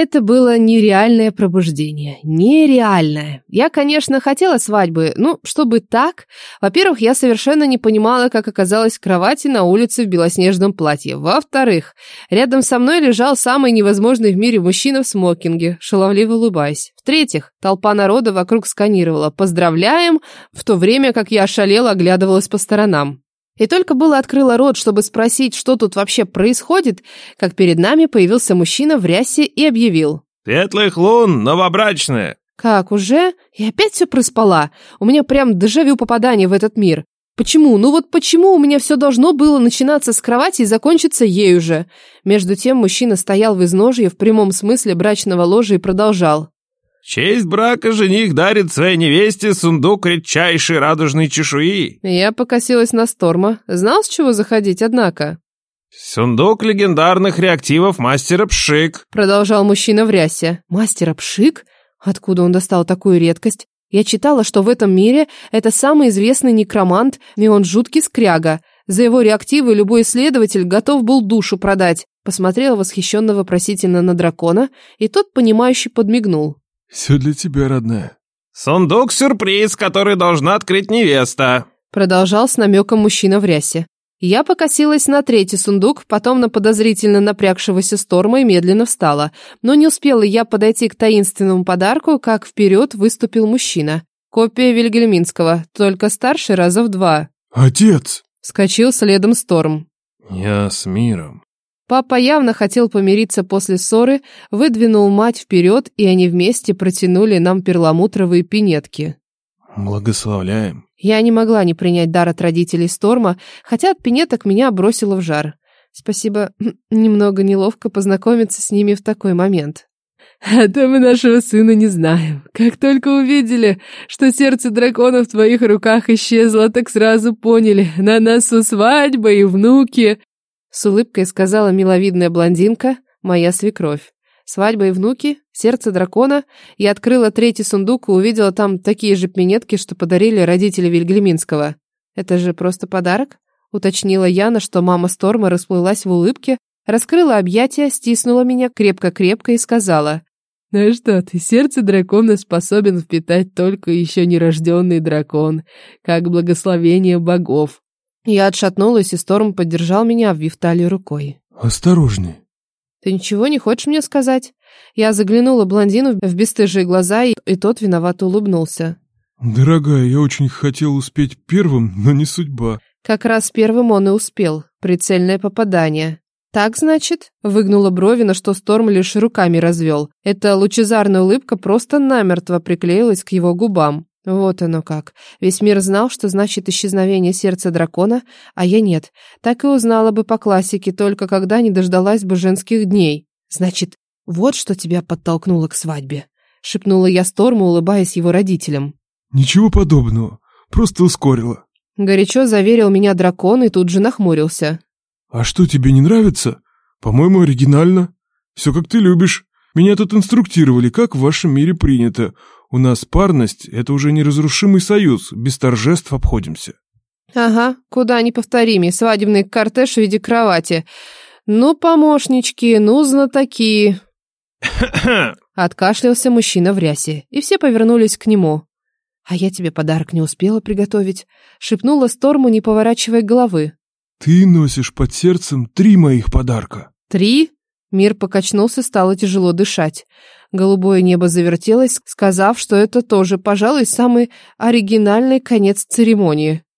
Это было нереальное пробуждение. Нереальное. Я, конечно, хотела свадьбы, ну, чтобы так. Во-первых, я совершенно не понимала, как оказалась в кровати на улице в белоснежном платье. Во-вторых, рядом со мной лежал самый невозможный в мире мужчина в смокинге, шаловливо улыбаясь. В-третьих, толпа народа вокруг сканировала «Поздравляем!», в то время как я ошалела оглядывалась по сторонам. И только было открыла рот, чтобы спросить, что тут вообще происходит, как перед нами появился мужчина в рясе и объявил. «Светлых лун, новобрачная!» «Как, уже? Я опять все проспала? У меня прям дежавю попадание в этот мир. Почему? Ну вот почему у меня все должно было начинаться с кровати и закончиться ею же?» Между тем мужчина стоял в изножье в прямом смысле брачного ложа и продолжал честь брака жених дарит своей невесте сундук редчайшей радужной чешуи. Я покосилась на Сторма. Знал, с чего заходить, однако. «Сундук легендарных реактивов мастера Пшик», продолжал мужчина в рясе. «Мастера Пшик? Откуда он достал такую редкость? Я читала, что в этом мире это самый известный некромант, и он жуткий скряга. За его реактивы любой исследователь готов был душу продать». Посмотрела восхищенно вопросительно на дракона, и тот, понимающе подмигнул. «Все для тебя, родная». «Сундук-сюрприз, который должна открыть невеста», продолжал с намеком мужчина в рясе. Я покосилась на третий сундук, потом на подозрительно напрягшегося Сторма и медленно встала. Но не успела я подойти к таинственному подарку, как вперед выступил мужчина. Копия Вильгельминского, только старше раза в два. «Отец!» Вскочил следом Сторм. «Я с миром», Папа явно хотел помириться после ссоры, выдвинул мать вперед, и они вместе протянули нам перламутровые пинетки. «Благословляем». Я не могла не принять дар от родителей Сторма, хотя от пинеток меня бросило в жар. Спасибо, немного неловко познакомиться с ними в такой момент. А то мы нашего сына не знаем. Как только увидели, что сердце дракона в твоих руках исчезло, так сразу поняли, на носу свадьба и внуки. С улыбкой сказала миловидная блондинка, моя свекровь. Свадьба и внуки, сердце дракона. Я открыла третий сундук и увидела там такие же пинетки, что подарили родители Вильгельминского. Это же просто подарок? Уточнила Яна, что мама Сторма расплылась в улыбке, раскрыла объятия, стиснула меня крепко-крепко и сказала. «Ну что ты, сердце дракона способен впитать только еще нерожденный дракон, как благословение богов. Я отшатнулась, и Сторм поддержал меня, обвив талию рукой. «Осторожней». «Ты ничего не хочешь мне сказать?» Я заглянула блондину в бесстыжие глаза, и, и тот виновато улыбнулся. «Дорогая, я очень хотел успеть первым, но не судьба». Как раз первым он и успел. Прицельное попадание. «Так, значит?» — выгнула брови, на что Сторм лишь руками развел. Эта лучезарная улыбка просто намертво приклеилась к его губам. Вот оно как. Весь мир знал, что значит исчезновение сердца дракона, а я нет. Так и узнала бы по классике, только когда не дождалась бы женских дней. Значит, вот что тебя подтолкнуло к свадьбе. Шепнула я Сторму, улыбаясь его родителям. Ничего подобного. Просто ускорила. Горячо заверил меня дракон и тут же нахмурился. А что, тебе не нравится? По-моему, оригинально. Все как ты любишь. Меня тут инструктировали, как в вашем мире принято. У нас парность — это уже неразрушимый союз, без торжеств обходимся». «Ага, куда неповторимее, свадебный кортеж в виде кровати. Ну, помощнички, ну, знатоки». Откашлялся мужчина в рясе, и все повернулись к нему. «А я тебе подарок не успела приготовить», — шепнула Сторму, не поворачивая головы. «Ты носишь под сердцем три моих подарка». «Три?» Мир покачнулся, стало тяжело дышать. Голубое небо завертелось, сказав, что это тоже, пожалуй, самый оригинальный конец церемонии.